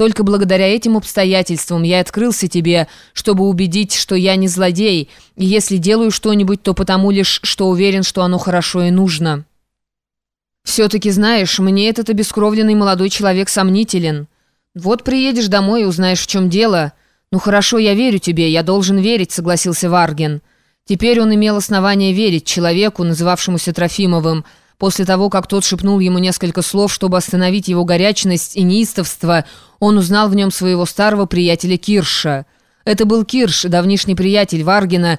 Только благодаря этим обстоятельствам я открылся тебе, чтобы убедить, что я не злодей, и если делаю что-нибудь, то потому лишь, что уверен, что оно хорошо и нужно. Все-таки, знаешь, мне этот обескровленный молодой человек сомнителен. Вот приедешь домой и узнаешь, в чем дело. Ну хорошо, я верю тебе, я должен верить, согласился Варген. Теперь он имел основание верить человеку, называвшемуся Трофимовым, После того, как тот шепнул ему несколько слов, чтобы остановить его горячность и неистовство, он узнал в нем своего старого приятеля Кирша. Это был Кирш, давнишний приятель Варгина,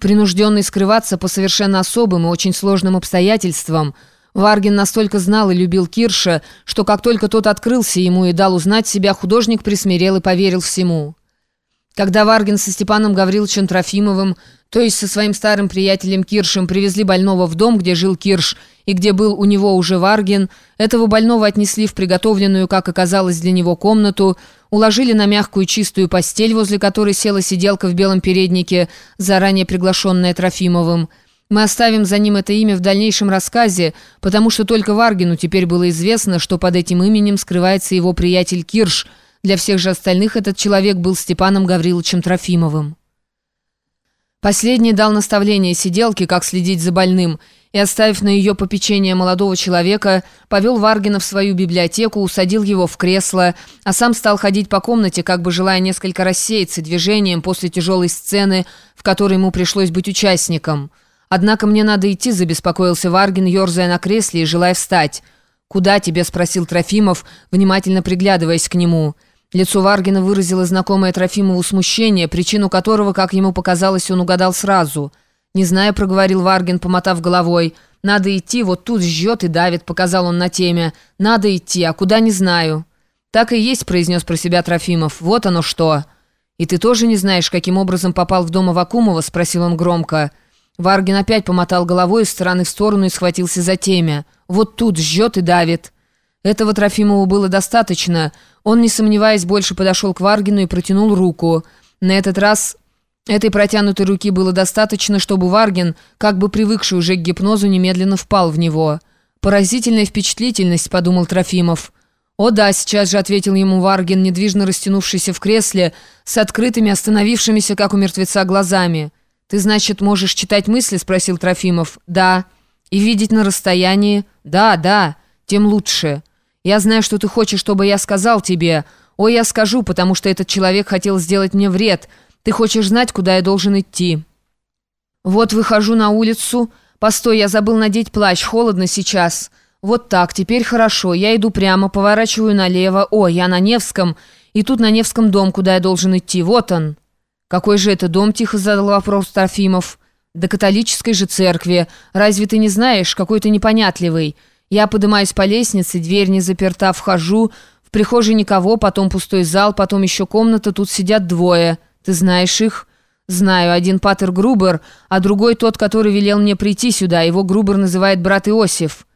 принужденный скрываться по совершенно особым и очень сложным обстоятельствам. Варгин настолько знал и любил Кирша, что как только тот открылся ему и дал узнать себя, художник присмирел и поверил всему. Когда Варгин со Степаном Гавриловичем Трофимовым, то есть со своим старым приятелем Киршем, привезли больного в дом, где жил Кирш, и где был у него уже Варгин, этого больного отнесли в приготовленную, как оказалось для него, комнату, уложили на мягкую чистую постель, возле которой села сиделка в белом переднике, заранее приглашенная Трофимовым. Мы оставим за ним это имя в дальнейшем рассказе, потому что только Варгину теперь было известно, что под этим именем скрывается его приятель Кирш – для всех же остальных этот человек был Степаном Гавриловичем Трофимовым. Последний дал наставление сиделке, как следить за больным, и, оставив на ее попечение молодого человека, повел Варгина в свою библиотеку, усадил его в кресло, а сам стал ходить по комнате, как бы желая несколько рассеяться движением после тяжелой сцены, в которой ему пришлось быть участником. «Однако мне надо идти», — забеспокоился Варгин, ерзая на кресле и желая встать. «Куда тебе?» — спросил Трофимов, внимательно приглядываясь к нему. Лицо Варгина выразило знакомое Трофимову смущение, причину которого, как ему показалось, он угадал сразу. «Не знаю», — проговорил Варгин, помотав головой. «Надо идти, вот тут жжет и давит», — показал он на теме. «Надо идти, а куда не знаю». «Так и есть», — произнес про себя Трофимов. «Вот оно что». «И ты тоже не знаешь, каким образом попал в дом Авакумова?» — спросил он громко. Варгин опять помотал головой из стороны в сторону и схватился за темя. «Вот тут жжет и давит». Этого Трофимову было достаточно. Он, не сомневаясь, больше подошел к Варгину и протянул руку. На этот раз этой протянутой руки было достаточно, чтобы Варгин, как бы привыкший уже к гипнозу, немедленно впал в него. «Поразительная впечатлительность», — подумал Трофимов. «О да», — сейчас же ответил ему Варгин, недвижно растянувшийся в кресле, с открытыми, остановившимися, как у мертвеца, глазами. «Ты, значит, можешь читать мысли?» — спросил Трофимов. «Да». «И видеть на расстоянии?» «Да, да. Тем лучше». Я знаю, что ты хочешь, чтобы я сказал тебе. Ой, я скажу, потому что этот человек хотел сделать мне вред. Ты хочешь знать, куда я должен идти. Вот выхожу на улицу. Постой, я забыл надеть плащ, холодно сейчас. Вот так, теперь хорошо. Я иду прямо, поворачиваю налево. О, я на Невском. И тут на Невском дом, куда я должен идти. Вот он. Какой же это дом, тихо задал вопрос Трофимов. Да католической же церкви. Разве ты не знаешь, какой ты непонятливый. Я поднимаюсь по лестнице, дверь не заперта, вхожу. В прихожей никого, потом пустой зал, потом еще комната, тут сидят двое. Ты знаешь их?» «Знаю. Один Патер Грубер, а другой тот, который велел мне прийти сюда. Его Грубер называет брат Иосиф».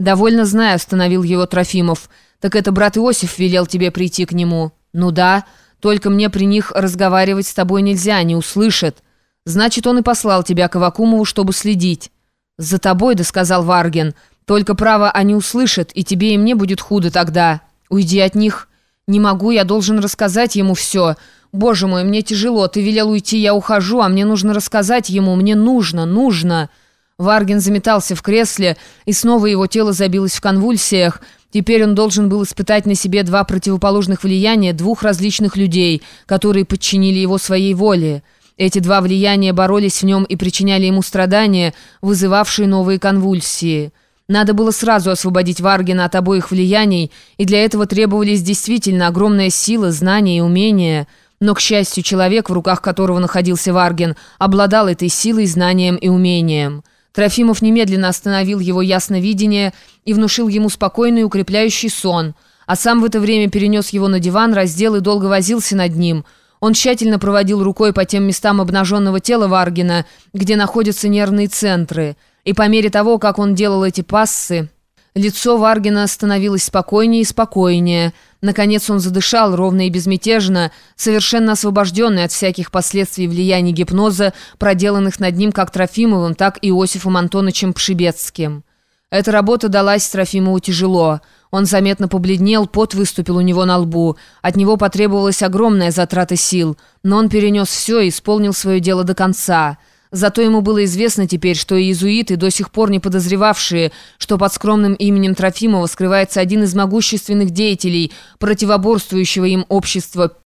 «Довольно знаю», — остановил его Трофимов. «Так это брат Иосиф велел тебе прийти к нему?» «Ну да. Только мне при них разговаривать с тобой нельзя, не услышат. Значит, он и послал тебя к Авакумову, чтобы следить». «За тобой, да», — сказал Варген. Только право они услышат, и тебе и мне будет худо тогда. Уйди от них. Не могу, я должен рассказать ему все. Боже мой, мне тяжело. Ты велел уйти, я ухожу, а мне нужно рассказать ему. Мне нужно, нужно». Варгин заметался в кресле, и снова его тело забилось в конвульсиях. Теперь он должен был испытать на себе два противоположных влияния двух различных людей, которые подчинили его своей воле. Эти два влияния боролись в нем и причиняли ему страдания, вызывавшие новые конвульсии. Надо было сразу освободить Варгина от обоих влияний, и для этого требовались действительно огромная сила, знания и умения. Но, к счастью, человек, в руках которого находился Варгин, обладал этой силой, знанием и умением. Трофимов немедленно остановил его ясновидение и внушил ему спокойный укрепляющий сон, а сам в это время перенес его на диван, раздел и долго возился над ним. Он тщательно проводил рукой по тем местам обнаженного тела Варгина, где находятся нервные центры – и по мере того, как он делал эти пассы, лицо Варгина становилось спокойнее и спокойнее. Наконец он задышал ровно и безмятежно, совершенно освобожденный от всяких последствий влияния гипноза, проделанных над ним как Трофимовым, так и Иосифом Антоновичем Пшибецким. Эта работа далась Трофимову тяжело – Он заметно побледнел, пот выступил у него на лбу. От него потребовалась огромная затрата сил, но он перенес все и исполнил свое дело до конца. Зато ему было известно теперь, что иезуиты, до сих пор не подозревавшие, что под скромным именем Трофимова скрывается один из могущественных деятелей противоборствующего им общества